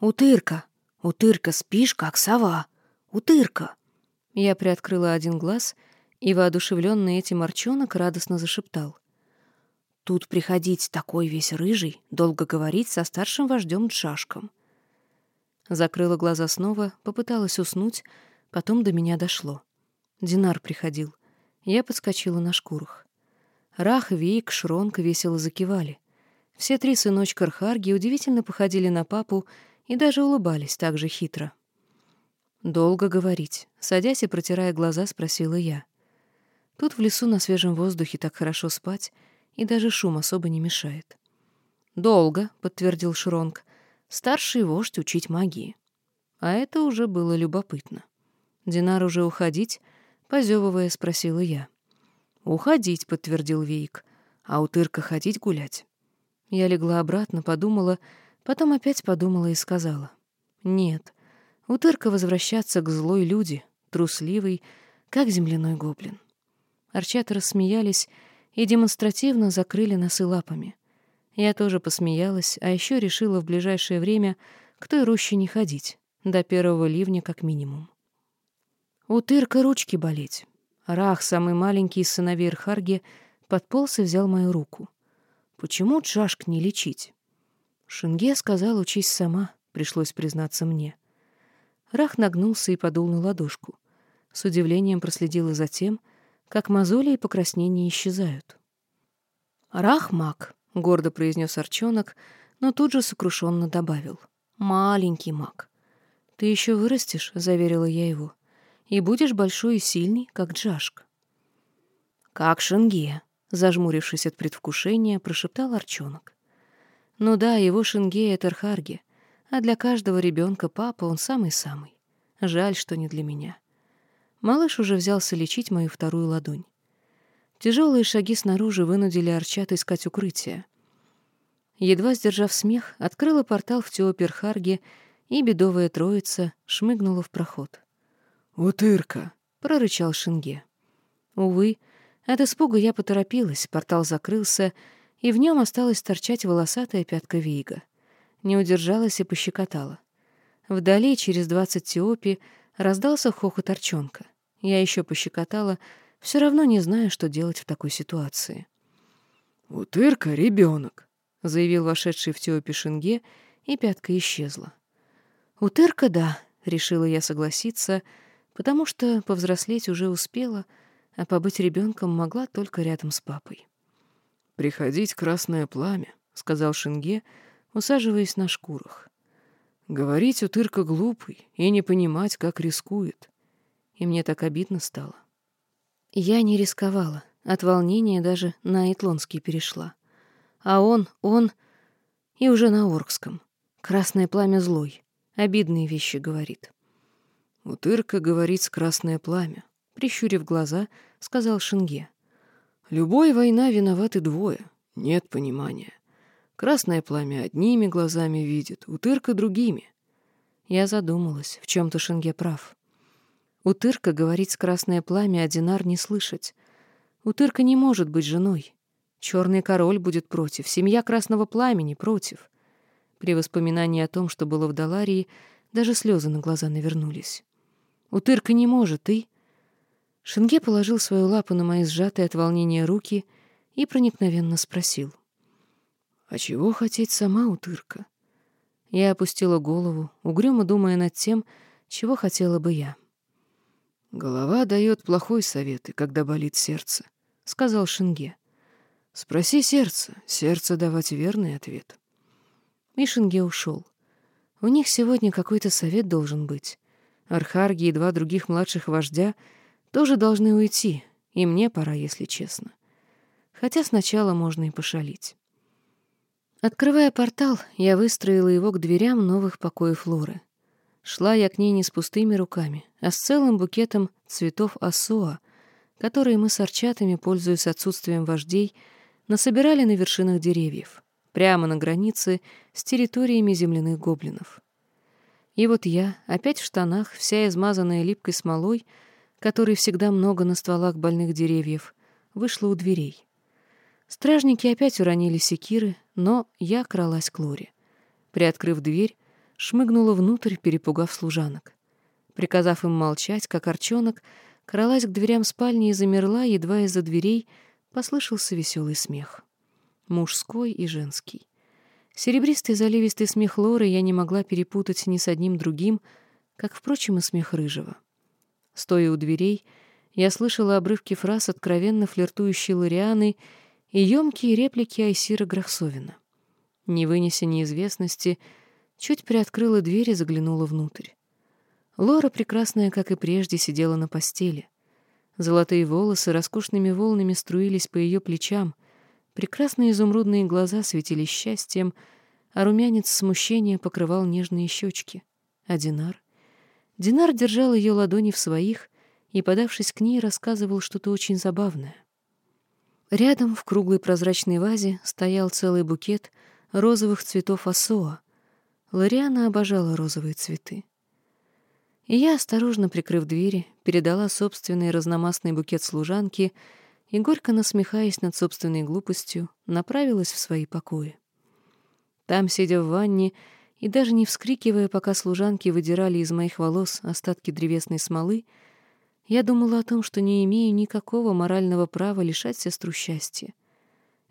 «Утырка! Утырка, спишь, как сова! Утырка!» Я приоткрыла один глаз, и воодушевленный этим орчонок радостно зашептал. «Тут приходить такой весь рыжий, долго говорить со старшим вождем Джашком». Закрыла глаза снова, попыталась уснуть, потом до меня дошло. Динар приходил. Я подскочила на шкурах. Рах, Вейк, Шронка весело закивали. Все три сыночка Рхарги удивительно походили на папу и даже улыбались так же хитро. «Долго говорить», — садясь и протирая глаза, спросила я. Тут в лесу на свежем воздухе так хорошо спать, и даже шум особо не мешает. «Долго», — подтвердил Шронг, — «старший вождь учить магии». А это уже было любопытно. Динар уже уходить, позевывая, спросила я. «Уходить», — подтвердил Вейк, — «а утырка ходить гулять». Я легла обратно, подумала, потом опять подумала и сказала. «Нет, утырка возвращаться к злой люди, трусливый, как земляной гоблин». Арчата рассмеялись и демонстративно закрыли носы лапами. Я тоже посмеялась, а еще решила в ближайшее время к той роще не ходить, до первого ливня как минимум. Утырка ручки болеть. Рах, самый маленький из сыновей Ирхарги, подполз и взял мою руку. Почему Джашк не лечить? Шинге сказал, учись сама, пришлось признаться мне. Рах нагнулся и подул на ладошку. С удивлением проследила за тем, как мозоли и покраснения исчезают. «Рах маг», — гордо произнес Арчонок, но тут же сокрушенно добавил. «Маленький маг». «Ты еще вырастешь», — заверила я его и будешь большой и сильный, как Джашк. «Как Шенге», — зажмурившись от предвкушения, прошептал Арчонок. «Ну да, его Шенге — это Архарги, а для каждого ребенка папа он самый-самый. Жаль, что не для меня». Малыш уже взялся лечить мою вторую ладонь. Тяжелые шаги снаружи вынудили Арчат искать укрытие. Едва сдержав смех, открыла портал в Теоперхарге, и бедовая троица шмыгнула в проход. «Утырка!» — прорычал Шинге. Увы, от испуга я поторопилась, портал закрылся, и в нем осталась торчать волосатая пятка Вейга. Не удержалась и пощекотала. Вдали, через двадцать Теопи, раздался хохот Арчонка. Я еще пощекотала, все равно не зная, что делать в такой ситуации. «Утырка — ребенок», — заявил вошедший в Теопи Шинге, и пятка исчезла. «Утырка — да», — решила я согласиться, — потому что повзрослеть уже успела, а побыть ребенком могла только рядом с папой. «Приходить красное пламя», — сказал Шинге, усаживаясь на шкурах. «Говорить утырка глупый и не понимать, как рискует». И мне так обидно стало. Я не рисковала, от волнения даже на Айтлонский перешла. А он, он... И уже на Оркском. Красное пламя злой. Обидные вещи говорит. «Утырка говорит с красное пламя», — прищурив глаза, сказал Шинге. «Любой война виноваты двое, нет понимания. Красное пламя одними глазами видит, утырка другими». Я задумалась, в чем-то Шинге прав. Утырка говорит с красное пламя, а Динар не слышать. Утырка не может быть женой. Черный король будет против, семья красного пламени против. При воспоминании о том, что было в Даларии, даже слезы на глаза навернулись. Утырка не может, и...» Шенге положил свою лапу на мои сжатые от волнения руки и проникновенно спросил. «А чего хотеть сама, утырка?» Я опустила голову, угрюмо думая над тем, чего хотела бы я. «Голова дает плохой совет, когда болит сердце», — сказал Шенге. «Спроси сердце, сердце давать верный ответ». И Шенге ушел. У них сегодня какой-то совет должен быть. Архарги и два других младших вождя тоже должны уйти, и мне пора, если честно. Хотя сначала можно и пошалить. Открывая портал, я выстроила его к дверям новых покоев Лоры. Шла я к ней не с пустыми руками, а с целым букетом цветов асоа, которые мы с арчатами, пользуясь отсутствием вождей, насобирали на вершинах деревьев, прямо на границе с территориями земляных гоблинов. И вот я, опять в штанах, вся измазанная липкой смолой, которой всегда много на стволах больных деревьев, вышла у дверей. Стражники опять уронили секиры, но я кралась к Лоре. Приоткрыв дверь, шмыгнула внутрь, перепугав служанок. Приказав им молчать, как орчонок, кралась к дверям спальни и замерла, едва из-за дверей послышался веселый смех. Мужской и женский. Серебристый заливистый смех Лоры я не могла перепутать ни с одним другим, как, впрочем, и смех Рыжего. Стоя у дверей, я слышала обрывки фраз откровенно флиртующей Лорианы и емкие реплики Айсира Грахсовина. Не вынеся неизвестности, чуть приоткрыла дверь и заглянула внутрь. Лора, прекрасная, как и прежде, сидела на постели. Золотые волосы роскошными волнами струились по ее плечам, прекрасные изумрудные глаза светились счастьем, а румянец смущения покрывал нежные щечки. А Динар? Динар держал ее ладони в своих и, подавшись к ней, рассказывал что-то очень забавное. Рядом в круглой прозрачной вазе стоял целый букет розовых цветов асоа. Лориана обожала розовые цветы. И я, осторожно прикрыв двери, передала собственный разномастный букет служанке и, горько насмехаясь над собственной глупостью, направилась в свои покои. Там, сидя в ванне и даже не вскрикивая, пока служанки выдирали из моих волос остатки древесной смолы, я думала о том, что не имею никакого морального права лишать сестру счастья.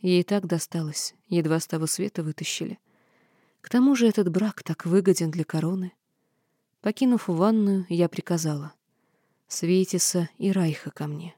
Ей так досталось, едва с того света вытащили. К тому же этот брак так выгоден для короны. Покинув ванную, я приказала. Светиса и Райха ко мне.